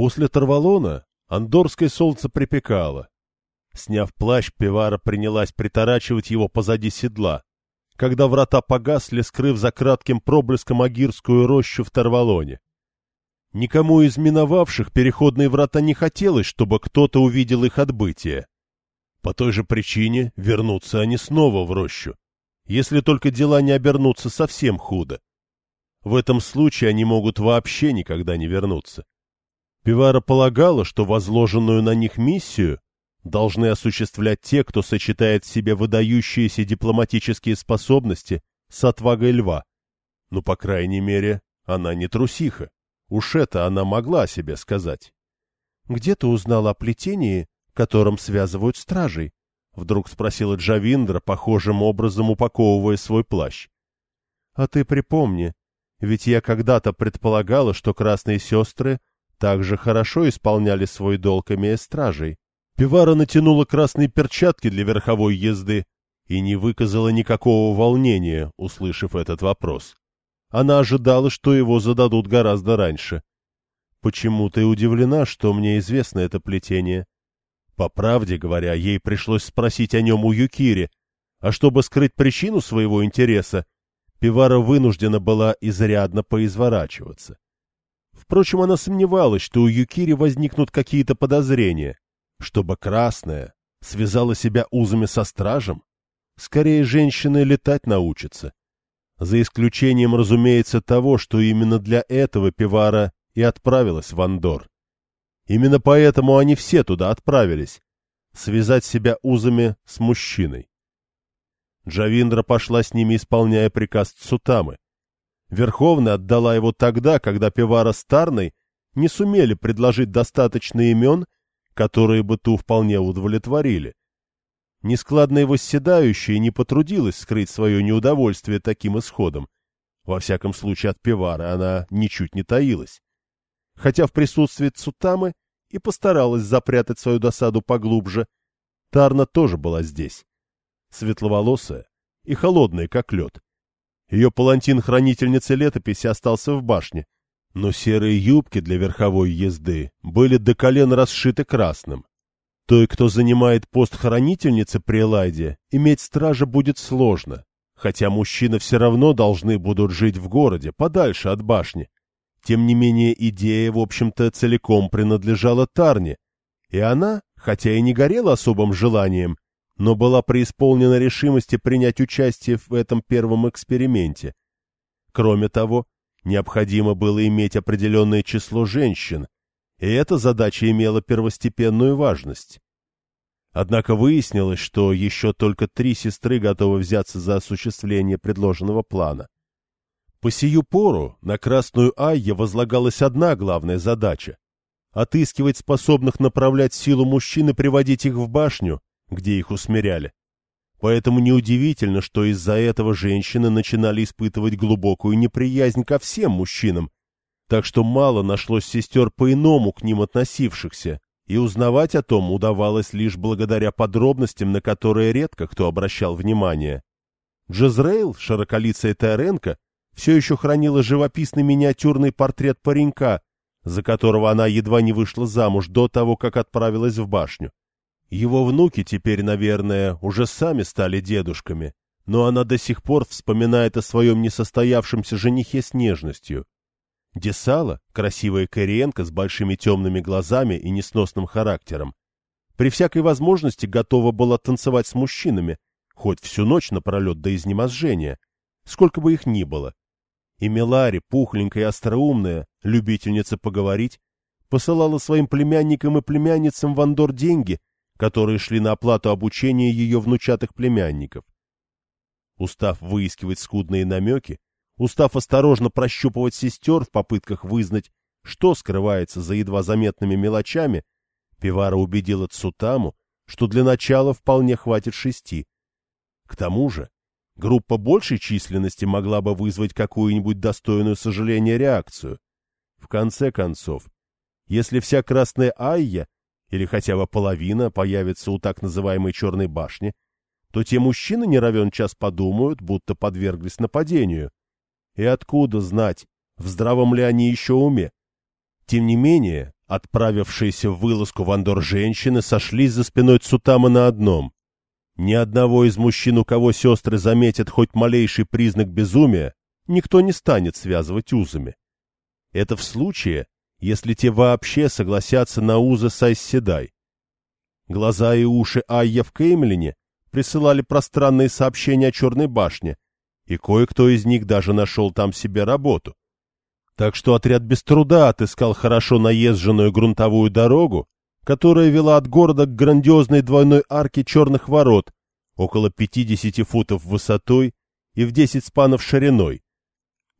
После Тарвалона андорское солнце припекало. Сняв плащ, Пивара принялась приторачивать его позади седла, когда врата погасли, скрыв за кратким проблеском Агирскую рощу в Тарвалоне. Никому из миновавших переходные врата не хотелось, чтобы кто-то увидел их отбытие. По той же причине вернутся они снова в рощу, если только дела не обернутся совсем худо. В этом случае они могут вообще никогда не вернуться. Пивара полагала, что возложенную на них миссию должны осуществлять те, кто сочетает в себе выдающиеся дипломатические способности с отвагой льва. Ну, по крайней мере, она не трусиха. Уж это она могла о себе сказать. — Где ты узнала о плетении, которым связывают стражей? — вдруг спросила Джавиндра, похожим образом упаковывая свой плащ. — А ты припомни, ведь я когда-то предполагала, что красные сестры также хорошо исполняли свой долг, имея стражей. Пивара натянула красные перчатки для верховой езды и не выказала никакого волнения, услышав этот вопрос. Она ожидала, что его зададут гораздо раньше. «Почему ты удивлена, что мне известно это плетение?» По правде говоря, ей пришлось спросить о нем у Юкири, а чтобы скрыть причину своего интереса, Пивара вынуждена была изрядно поизворачиваться. Впрочем, она сомневалась, что у Юкири возникнут какие-то подозрения чтобы красная связала себя узами со стражем? Скорее, женщины летать научатся. За исключением, разумеется, того, что именно для этого Пивара и отправилась в Андор. Именно поэтому они все туда отправились. Связать себя узами с мужчиной. Джавиндра пошла с ними, исполняя приказ Цутамы. Верховная отдала его тогда, когда Пивара с Тарной не сумели предложить достаточно имен — которые бы ту вполне удовлетворили. Нескладная восседающая не потрудилась скрыть свое неудовольствие таким исходом. Во всяком случае, от пивара она ничуть не таилась. Хотя в присутствии Цутамы и постаралась запрятать свою досаду поглубже, Тарна тоже была здесь. Светловолосая и холодная, как лед. Ее палантин хранительницы летописи остался в башне — но серые юбки для верховой езды были до колен расшиты красным. Той, кто занимает пост хранительницы при Элайде, иметь стража будет сложно, хотя мужчины все равно должны будут жить в городе, подальше от башни. Тем не менее, идея, в общем-то, целиком принадлежала Тарне, и она, хотя и не горела особым желанием, но была преисполнена решимости принять участие в этом первом эксперименте. Кроме того, Необходимо было иметь определенное число женщин, и эта задача имела первостепенную важность. Однако выяснилось, что еще только три сестры готовы взяться за осуществление предложенного плана. По сию пору на Красную Айе возлагалась одна главная задача — отыскивать способных направлять силу мужчин и приводить их в башню, где их усмиряли. Поэтому неудивительно, что из-за этого женщины начинали испытывать глубокую неприязнь ко всем мужчинам, так что мало нашлось сестер по-иному к ним относившихся, и узнавать о том удавалось лишь благодаря подробностям, на которые редко кто обращал внимание. Джезрейл, широколицая Теренко, все еще хранила живописный миниатюрный портрет паренька, за которого она едва не вышла замуж до того, как отправилась в башню. Его внуки теперь, наверное, уже сами стали дедушками, но она до сих пор вспоминает о своем несостоявшемся женихе с нежностью. Десала, красивая Кориенко с большими темными глазами и несносным характером, при всякой возможности готова была танцевать с мужчинами, хоть всю ночь напролет до изнеможения, сколько бы их ни было. И Мелари, пухленькая и остроумная, любительница поговорить, посылала своим племянникам и племянницам в Андор деньги, которые шли на оплату обучения ее внучатых племянников. Устав выискивать скудные намеки, устав осторожно прощупывать сестер в попытках вызнать, что скрывается за едва заметными мелочами, Пивара убедила Цутаму, что для начала вполне хватит шести. К тому же, группа большей численности могла бы вызвать какую-нибудь достойную сожаления реакцию. В конце концов, если вся Красная Айя или хотя бы половина появится у так называемой Черной башни, то те мужчины не равен час подумают, будто подверглись нападению. И откуда знать, в здравом ли они еще уме? Тем не менее, Отправившиеся в вылазку в Андор женщины сошлись за спиной Цутама на одном. Ни одного из мужчин, у кого сестры заметят хоть малейший признак безумия, никто не станет связывать узами. Это в случае, если те вообще согласятся на узы с Айсседай. Глаза и уши Айя в Кеймлине присылали пространные сообщения о Черной башне, и кое-кто из них даже нашел там себе работу. Так что отряд без труда отыскал хорошо наезженную грунтовую дорогу, которая вела от города к грандиозной двойной арке черных ворот, около 50 футов высотой и в 10 спанов шириной.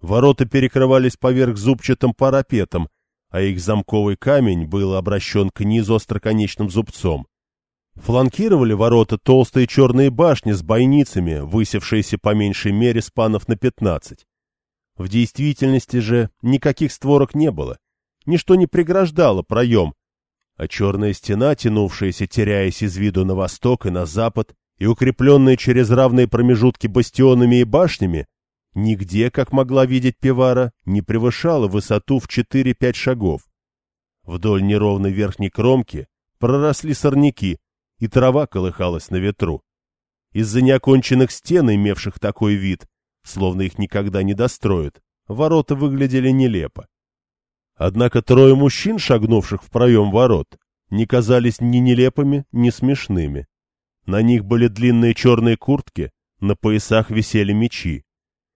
Ворота перекрывались поверх зубчатым парапетом, а их замковый камень был обращен к низу остроконечным зубцом. Фланкировали ворота толстые черные башни с бойницами, высевшиеся по меньшей мере спанов на пятнадцать. В действительности же никаких створок не было, ничто не преграждало проем, а черная стена, тянувшаяся, теряясь из виду на восток и на запад, и укрепленная через равные промежутки бастионами и башнями, нигде, как могла видеть Пивара, не превышала высоту в 4-5 шагов. Вдоль неровной верхней кромки проросли сорняки, и трава колыхалась на ветру. Из-за неоконченных стен, имевших такой вид, словно их никогда не достроят, ворота выглядели нелепо. Однако трое мужчин, шагнувших в проем ворот, не казались ни нелепыми, ни смешными. На них были длинные черные куртки, на поясах висели мечи.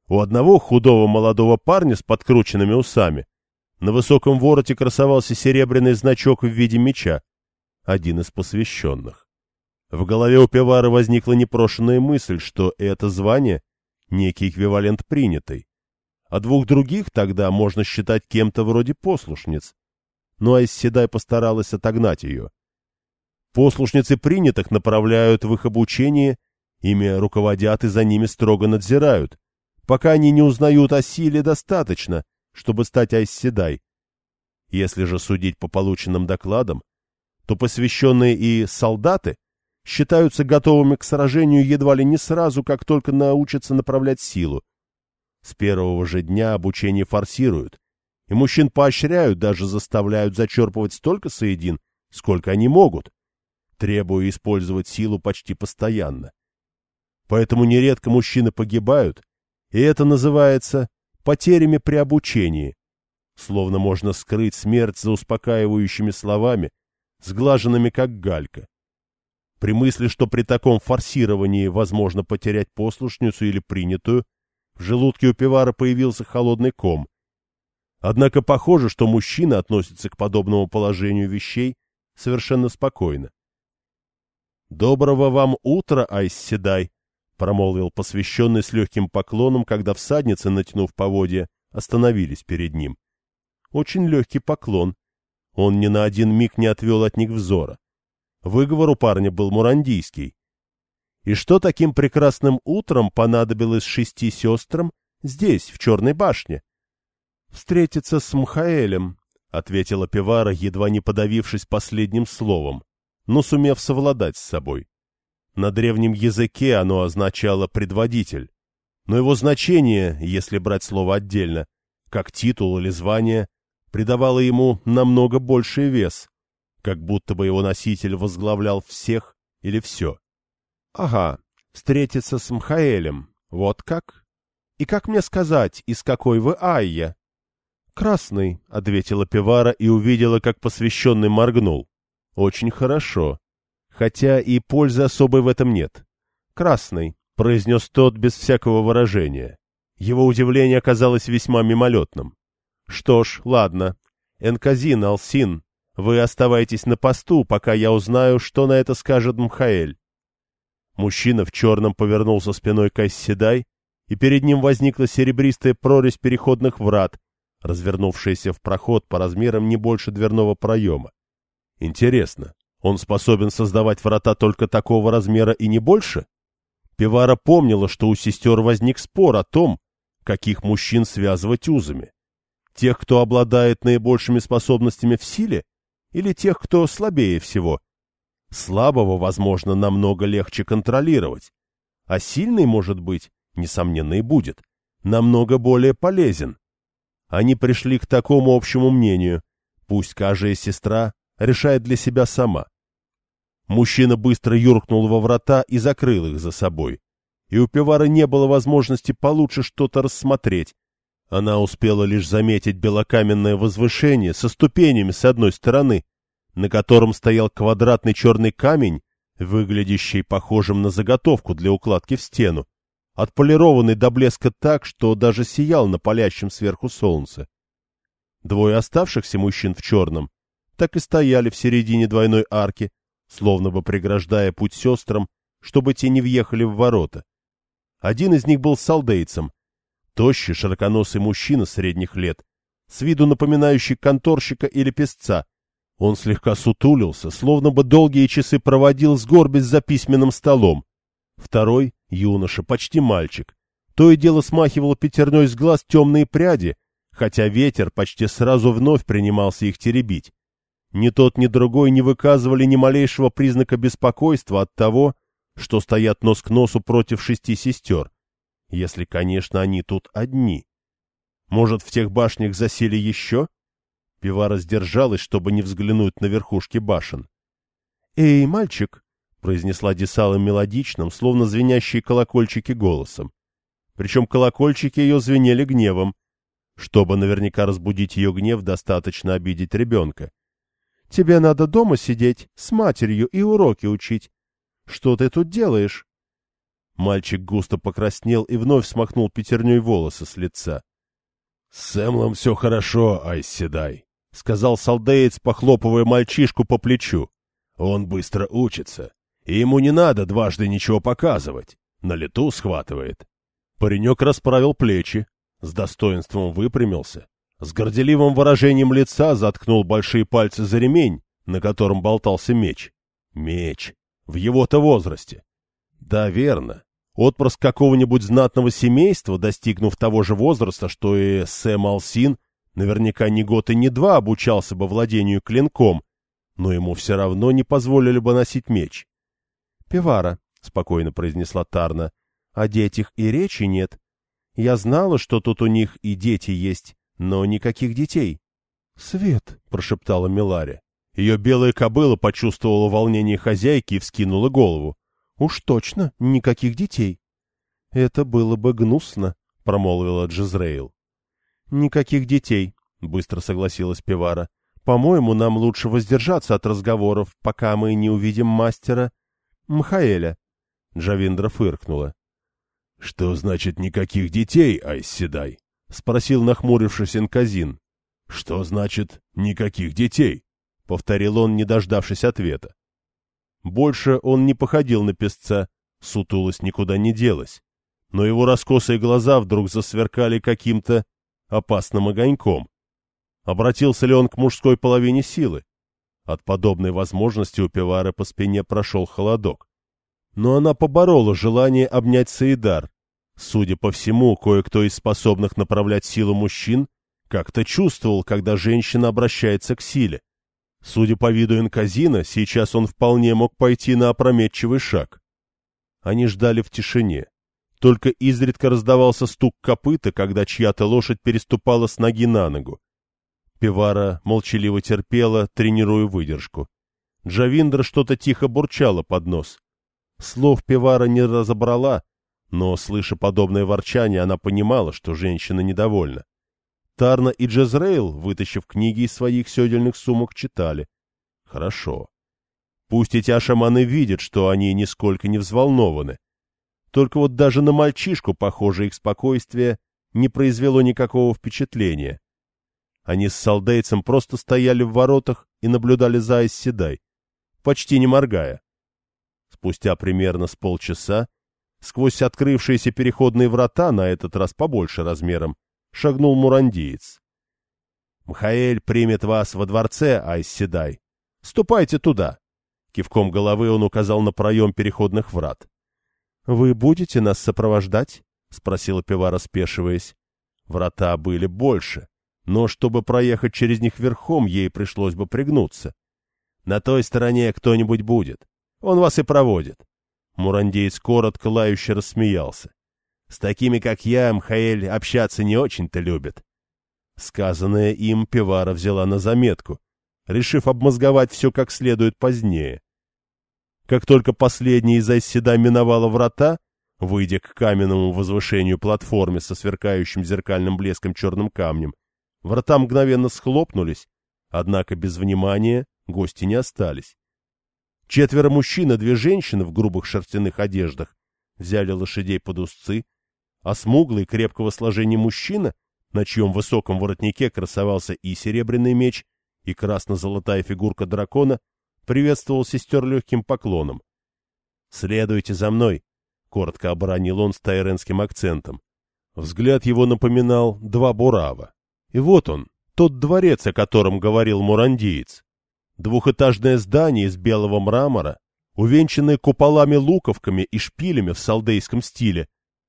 У одного худого молодого парня с подкрученными усами на высоком вороте красовался серебряный значок в виде меча, один из посвященных. В голове у Певара возникла непрошенная мысль, что это звание — некий эквивалент принятой. А двух других тогда можно считать кем-то вроде послушниц. Но Айсседай постаралась отогнать ее. Послушницы принятых направляют в их обучение, ими руководят и за ними строго надзирают, пока они не узнают о силе достаточно, чтобы стать Айсседай. Если же судить по полученным докладам, то посвященные и солдаты считаются готовыми к сражению едва ли не сразу, как только научатся направлять силу. С первого же дня обучение форсируют, и мужчин поощряют, даже заставляют зачерпывать столько соедин, сколько они могут, требуя использовать силу почти постоянно. Поэтому нередко мужчины погибают, и это называется потерями при обучении. Словно можно скрыть смерть за успокаивающими словами, сглаженными как галька. При мысли, что при таком форсировании возможно потерять послушницу или принятую, в желудке у пивара появился холодный ком. Однако похоже, что мужчина относится к подобному положению вещей совершенно спокойно. «Доброго вам утра, Айс Седай!» — промолвил посвященный с легким поклоном, когда всадницы, натянув поводья, остановились перед ним. Очень легкий поклон. Он ни на один миг не отвел от них взора. Выговор у парня был мурандийский. И что таким прекрасным утром понадобилось шести сестрам здесь, в Черной башне? — Встретиться с Мхаэлем, — ответила Пивара, едва не подавившись последним словом, но сумев совладать с собой. На древнем языке оно означало «предводитель», но его значение, если брать слово отдельно, как титул или звание, придавало ему намного больший вес как будто бы его носитель возглавлял всех или все. — Ага, встретиться с Мхаэлем, вот как? И как мне сказать, из какой вы Айя? — Красный, — ответила Пивара и увидела, как посвященный моргнул. — Очень хорошо. Хотя и пользы особой в этом нет. — Красный, — произнес тот без всякого выражения. Его удивление оказалось весьма мимолетным. — Что ж, ладно. Энказин, Алсин, вы оставайтесь на посту, пока я узнаю, что на это скажет Мхаэль. Мужчина в черном повернулся спиной к Айсседай, и перед ним возникла серебристая прорезь переходных врат, развернувшаяся в проход по размерам не больше дверного проема. Интересно, он способен создавать врата только такого размера и не больше? Пивара помнила, что у сестер возник спор о том, каких мужчин связывать узами. Тех, кто обладает наибольшими способностями в силе, или тех, кто слабее всего. Слабого, возможно, намного легче контролировать, а сильный, может быть, несомненно и будет, намного более полезен. Они пришли к такому общему мнению, Пусть каждая сестра решает для себя сама. Мужчина быстро юркнул во врата и закрыл их за собой. И у Пивара не было возможности получше что-то рассмотреть. Она успела лишь заметить белокаменное возвышение со ступенями с одной стороны, на котором стоял квадратный черный камень, выглядящий похожим на заготовку для укладки в стену, отполированный до блеска так, что даже сиял на палящем сверху солнце. Двое оставшихся мужчин в черном так и стояли в середине двойной арки, словно бы преграждая путь сестрам, чтобы те не въехали в ворота. Один из них был салдейцем, тощий, широконосый мужчина средних лет, с виду напоминающий конторщика или песца. Он слегка сутулился, словно бы долгие часы проводил, сгорбясь за письменным столом. Второй — юноша, почти мальчик. То и дело смахивало пятерней с глаз темные пряди, хотя ветер почти сразу вновь принимался их теребить. Ни тот, ни другой не выказывали ни малейшего признака беспокойства от того, что стоят нос к носу против шести сестер, если, конечно, они тут одни. Может, в тех башнях засели еще? Пивара сдержалась, чтобы не взглянуть на верхушки башен. — Эй, мальчик! — произнесла Десала мелодичным, словно звенящие колокольчики голосом. Причем колокольчики ее звенели гневом. Чтобы наверняка разбудить ее гнев, достаточно обидеть ребенка. — Тебе надо дома сидеть, с матерью и уроки учить. Что ты тут делаешь? Мальчик густо покраснел и вновь смахнул пятерней волосы с лица. — С Сэмлом все хорошо, Айседай, — сказал солдеец, похлопывая мальчишку по плечу. — Он быстро учится, и ему не надо дважды ничего показывать. На лету схватывает. Паренек расправил плечи, с достоинством выпрямился, с горделивым выражением лица заткнул большие пальцы за ремень, на котором болтался меч. Меч. В его-то возрасте. Да, верно. Отпрыск какого-нибудь знатного семейства, достигнув того же возраста, что и Сэм Алсин, наверняка ни год и ни два обучался бы владению клинком, но ему все равно не позволили бы носить меч. — Пивара, — спокойно произнесла Тарна, — о детях и речи нет. Я знала, что тут у них и дети есть, но никаких детей. — Свет, — прошептала Милари. Ее белая кобыла почувствовала волнение хозяйки и вскинула голову. «Уж точно, никаких детей». «Это было бы гнусно», — промолвила Джизрейл. «Никаких детей», — быстро согласилась Пивара. «По-моему, нам лучше воздержаться от разговоров, пока мы не увидим мастера Мхаэля». Джавиндра фыркнула. «Что значит никаких детей, Айсседай?» — спросил нахмурившись Инказин. «Что значит никаких детей?» — повторил он, не дождавшись ответа. Больше он не походил на песца, сутулость никуда не делась, но его раскосые глаза вдруг засверкали каким-то опасным огоньком. Обратился ли он к мужской половине силы? От подобной возможности у Пивары по спине прошел холодок. Но она поборола желание обнять Саидар. Судя по всему, кое-кто из способных направлять силу мужчин как-то чувствовал, когда женщина обращается к силе. Судя по виду Инказина, сейчас он вполне мог пойти на опрометчивый шаг. Они ждали в тишине. Только изредка раздавался стук копыта, когда чья-то лошадь переступала с ноги на ногу. Пивара молчаливо терпела, тренируя выдержку. Джавиндра что-то тихо бурчала под нос. Слов Пивара не разобрала, но, слыша подобное ворчание, она понимала, что женщина недовольна. Тарна и Джезрейл, вытащив книги из своих седельных сумок, читали. Хорошо. Пусть эти ашаманы видят, что они нисколько не взволнованы. Только вот даже на мальчишку, похоже, их спокойствие не произвело никакого впечатления. Они с солдейцем просто стояли в воротах и наблюдали за Айсседай, почти не моргая. Спустя примерно с полчаса, сквозь открывшиеся переходные врата, на этот раз побольше размером, шагнул мурандиец. — Мхаэль примет вас во дворце, Айсседай. Ступайте туда. Кивком головы он указал на проем переходных врат. — Вы будете нас сопровождать? — спросила Пивара, спешиваясь. Врата были больше, но чтобы проехать через них верхом, ей пришлось бы пригнуться. — На той стороне кто-нибудь будет. Он вас и проводит. Мурандеец коротко лающе рассмеялся. С такими, как я, Мхаэль общаться не очень-то любит. Сказанное им Пивара взяла на заметку, решив обмозговать все как следует позднее. Как только последняя из оседа миновала врата, выйдя к каменному возвышению платформе со сверкающим зеркальным блеском черным камнем, врата мгновенно схлопнулись, однако без внимания гости не остались. Четверо мужчин и две женщины в грубых шерстяных одеждах взяли лошадей под узцы, а смуглый крепкого сложения мужчина, на чьем высоком воротнике красовался и серебряный меч, и красно-золотая фигурка дракона, приветствовал сестер легким поклоном. «Следуйте за мной», — коротко оборонил он с тайренским акцентом. Взгляд его напоминал два бурава. И вот он, тот дворец, о котором говорил мурандиец. Двухэтажное здание из белого мрамора, увенчанное куполами-луковками и шпилями в салдейском стиле,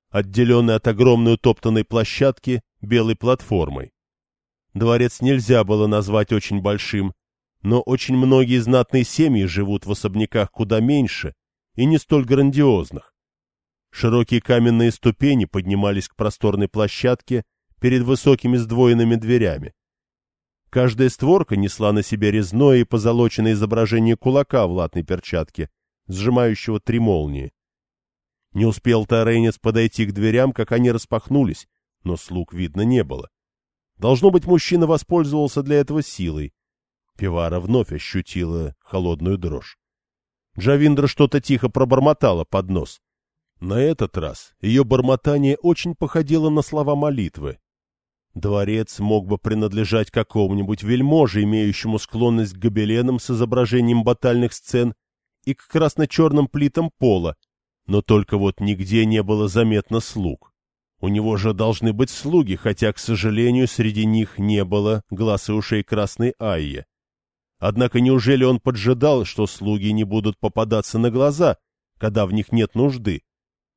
отделенное от огромной утоптанной площадки белой платформой. Дворец нельзя было назвать очень большим, но очень многие знатные семьи живут в особняках куда меньше и не столь грандиозных. Широкие каменные ступени поднимались к просторной площадке перед высокими сдвоенными дверями. Каждая створка несла на себе резное и позолоченное изображение кулака в латной перчатке, сжимающего три молнии. Не успел Тарейнец подойти к дверям, как они распахнулись, но слуг видно не было. Должно быть, мужчина воспользовался для этого силой. Пивара вновь ощутила холодную дрожь. Джавиндра что-то тихо пробормотала под нос. На этот раз ее бормотание очень походило на слова молитвы. Дворец мог бы принадлежать какому-нибудь вельможе, имеющему склонность к гобеленам с изображением батальных сцен и к красно-черным плитам пола, но только вот нигде не было заметно слуг. У него же должны быть слуги, хотя, к сожалению, среди них не было глаз и ушей красной Айи. Однако неужели он поджидал, что слуги не будут попадаться на глаза, когда в них нет нужды?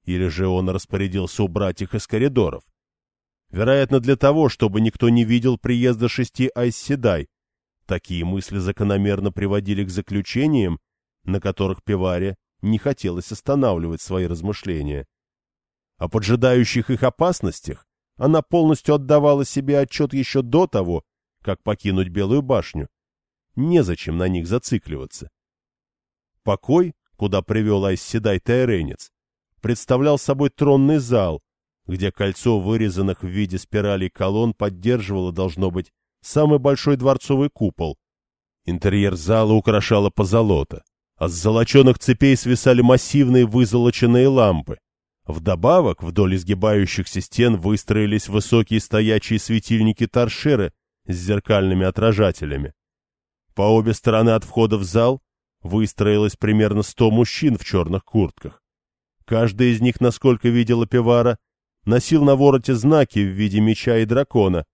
Или же он распорядился убрать их из коридоров? Вероятно, для того, чтобы никто не видел приезда шести Айсседай. Такие мысли закономерно приводили к заключениям, на которых Пиваре не хотелось останавливать свои размышления. О поджидающих их опасностях она полностью отдавала себе отчет еще до того, как покинуть Белую башню. Незачем на них зацикливаться. Покой, куда привел Айсседай Тайренец, представлял собой тронный зал, где кольцо вырезанных в виде спиралей колонн поддерживало, должно быть, самый большой дворцовый купол. Интерьер зала украшала позолота, а с золоченых цепей свисали массивные вызолоченные лампы. Вдобавок, вдоль изгибающихся стен выстроились высокие стоячие светильники торшеры с зеркальными отражателями. По обе стороны от входа в зал выстроилось примерно сто мужчин в черных куртках. Каждый из них, насколько видела Пивара, носил на вороте знаки в виде меча и дракона.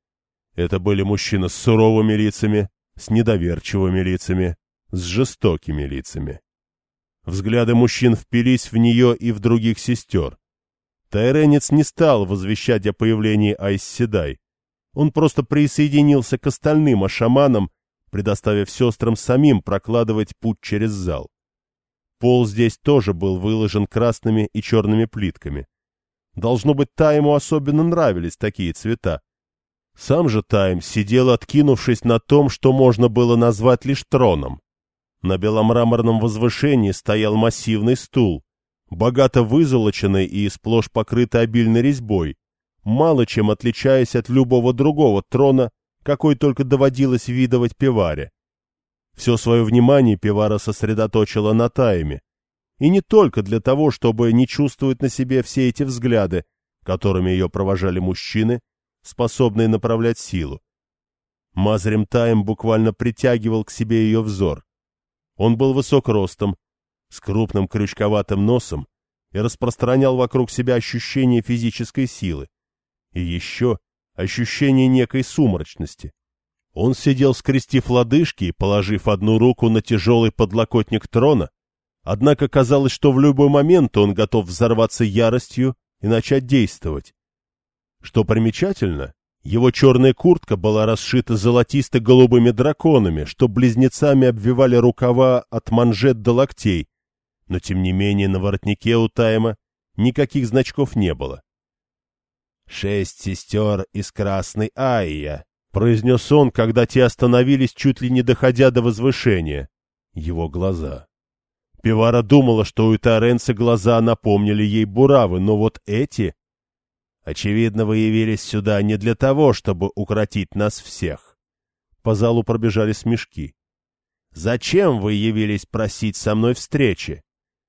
Это были мужчины с суровыми лицами, с недоверчивыми лицами, с жестокими лицами. Взгляды мужчин впились в нее и в других сестер. Тайренец не стал возвещать о появлении Айсседай. Он просто присоединился к остальным ашаманам, предоставив сестрам самим прокладывать путь через зал. Пол здесь тоже был выложен красными и черными плитками. Должно быть, Тайму особенно нравились такие цвета. Сам же Тайм сидел, откинувшись на том, что можно было назвать лишь троном. На беломраморном возвышении стоял массивный стул, богато вызолоченный и сплошь покрытый обильной резьбой, мало чем отличаясь от любого другого трона, какой только доводилось видывать Пиваре. Все свое внимание Пивара сосредоточила на Тайме, и не только для того, чтобы не чувствовать на себе все эти взгляды, которыми ее провожали мужчины, способные направлять силу. Мазрем Таем буквально притягивал к себе ее взор. Он был высок ростом, с крупным крючковатым носом и распространял вокруг себя ощущение физической силы. И еще ощущение некой сумрачности. Он сидел, скрестив лодыжки положив одну руку на тяжелый подлокотник трона, Однако казалось, что в любой момент он готов взорваться яростью и начать действовать. Что примечательно, его черная куртка была расшита золотисто-голубыми драконами, что близнецами обвивали рукава от манжет до локтей, но тем не менее на воротнике у Тайма никаких значков не было. «Шесть сестер из Красной Айя», произнес он, когда те остановились, чуть ли не доходя до возвышения. Его глаза. Пивара думала, что у Таренца глаза напомнили ей буравы, но вот эти... Очевидно, вы явились сюда не для того, чтобы укротить нас всех. По залу пробежали смешки. Зачем вы явились просить со мной встречи?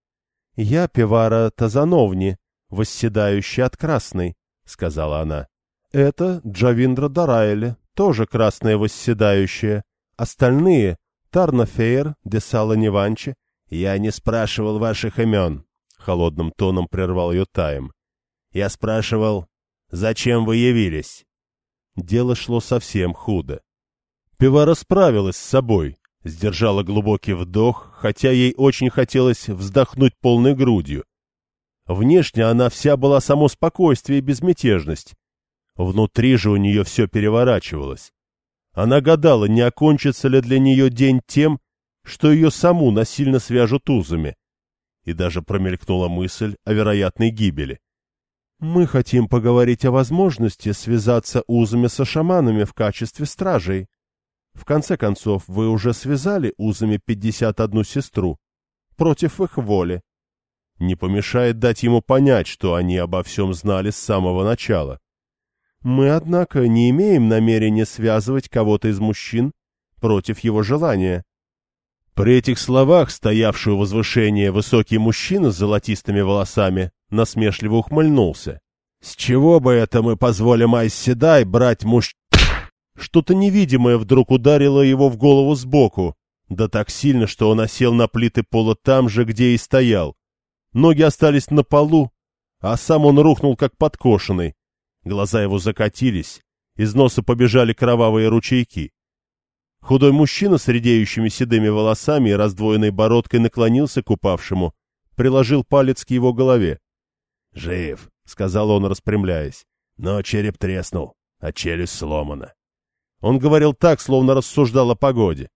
— Я Пивара Тазановни, восседающий от красной, — сказала она. — Это Джавиндра Дарайле, тоже красная восседающая. Остальные — Тарнафейр, Десала Неванчи. — Я не спрашивал ваших имен, — холодным тоном прервал ее Таем. — Я спрашивал, зачем вы явились? Дело шло совсем худо. Пивара справилась с собой, сдержала глубокий вдох, хотя ей очень хотелось вздохнуть полной грудью. Внешне она вся была само спокойствие и безмятежность. Внутри же у нее все переворачивалось. Она гадала, не окончится ли для нее день тем, что ее саму насильно свяжут узами. И даже промелькнула мысль о вероятной гибели. «Мы хотим поговорить о возможности связаться узами со шаманами в качестве стражей. В конце концов, вы уже связали узами пятьдесят одну сестру. Против их воли. Не помешает дать ему понять, что они обо всем знали с самого начала. Мы, однако, не имеем намерения связывать кого-то из мужчин против его желания. При этих словах стоявший у возвышения высокий мужчина с золотистыми волосами насмешливо ухмыльнулся. — С чего бы это мы позволим Айседай брать муж... Что-то невидимое вдруг ударило его в голову сбоку, да так сильно, что он осел на плиты пола там же, где и стоял. Ноги остались на полу, а сам он рухнул как подкошенный. Глаза его закатились, из носа побежали кровавые ручейки. Худой мужчина с редеющими седыми волосами и раздвоенной бородкой наклонился к упавшему, приложил палец к его голове. — Жив, — сказал он, распрямляясь, — но череп треснул, а челюсть сломана. Он говорил так, словно рассуждал о погоде.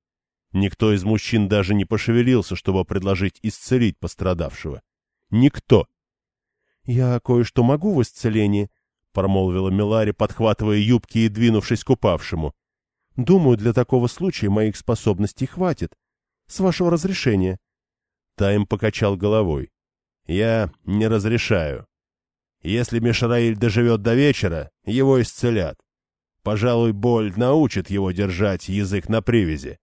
Никто из мужчин даже не пошевелился, чтобы предложить исцелить пострадавшего. Никто. — Я кое-что могу в исцелении, — промолвила Милари, подхватывая юбки и двинувшись к упавшему. Думаю, для такого случая моих способностей хватит. С вашего разрешения. Тайм покачал головой. Я не разрешаю. Если Мишраиль доживет до вечера, его исцелят. Пожалуй, боль научит его держать язык на привязи.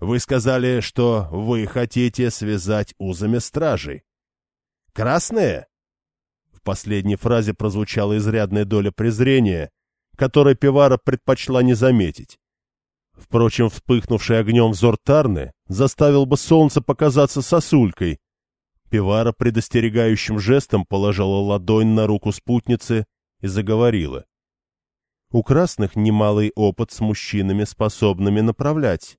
Вы сказали, что вы хотите связать узами стражей. Красные? В последней фразе прозвучала изрядная доля презрения, которой Пивара предпочла не заметить. Впрочем, вспыхнувший огнем взор Тарны заставил бы солнце показаться сосулькой. Пивара предостерегающим жестом положила ладонь на руку спутницы и заговорила. У красных немалый опыт с мужчинами, способными направлять.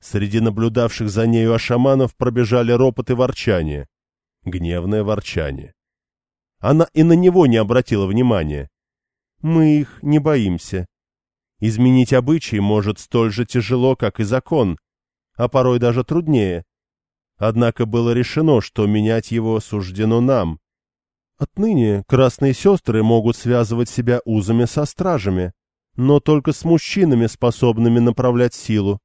Среди наблюдавших за нею ашаманов пробежали ропот и ворчание. Гневное ворчание. Она и на него не обратила внимания. Мы их не боимся. Изменить обычаи может столь же тяжело, как и закон, а порой даже труднее. Однако было решено, что менять его суждено нам. Отныне красные сестры могут связывать себя узами со стражами, но только с мужчинами, способными направлять силу.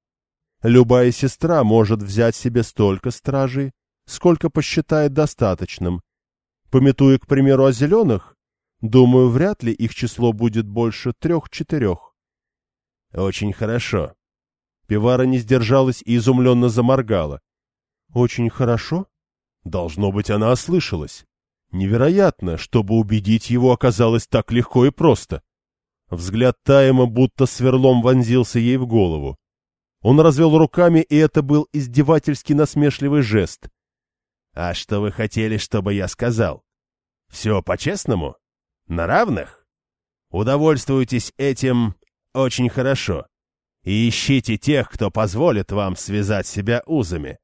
Любая сестра может взять себе столько стражей, сколько посчитает достаточным. Пометуя, к примеру, о зеленых, думаю, вряд ли их число будет больше трех-четырех. Очень хорошо. Пивара не сдержалась и изумленно заморгала. Очень хорошо? Должно быть, она ослышалась. Невероятно, чтобы убедить его оказалось так легко и просто. Взгляд Таема будто сверлом вонзился ей в голову. Он развел руками, и это был издевательски насмешливый жест. — А что вы хотели, чтобы я сказал? Все по-честному? На равных? Удовольствуйтесь этим очень хорошо. И ищите тех, кто позволит вам связать себя узами.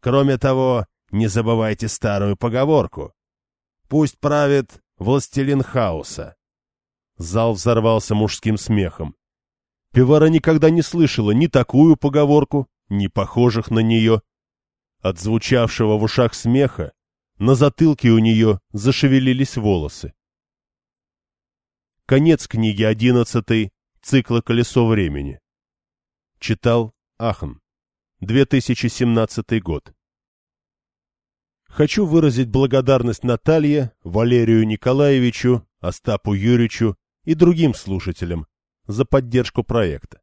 Кроме того, не забывайте старую поговорку. Пусть правит властелин хаоса. Зал взорвался мужским смехом. Пивара никогда не слышала ни такую поговорку, ни похожих на нее. От звучавшего в ушах смеха на затылке у нее зашевелились волосы. Конец книги одиннадцатой цикла «Колесо времени». Читал Ахан. 2017 год. Хочу выразить благодарность Наталье, Валерию Николаевичу, Остапу Юрьевичу и другим слушателям за поддержку проекта.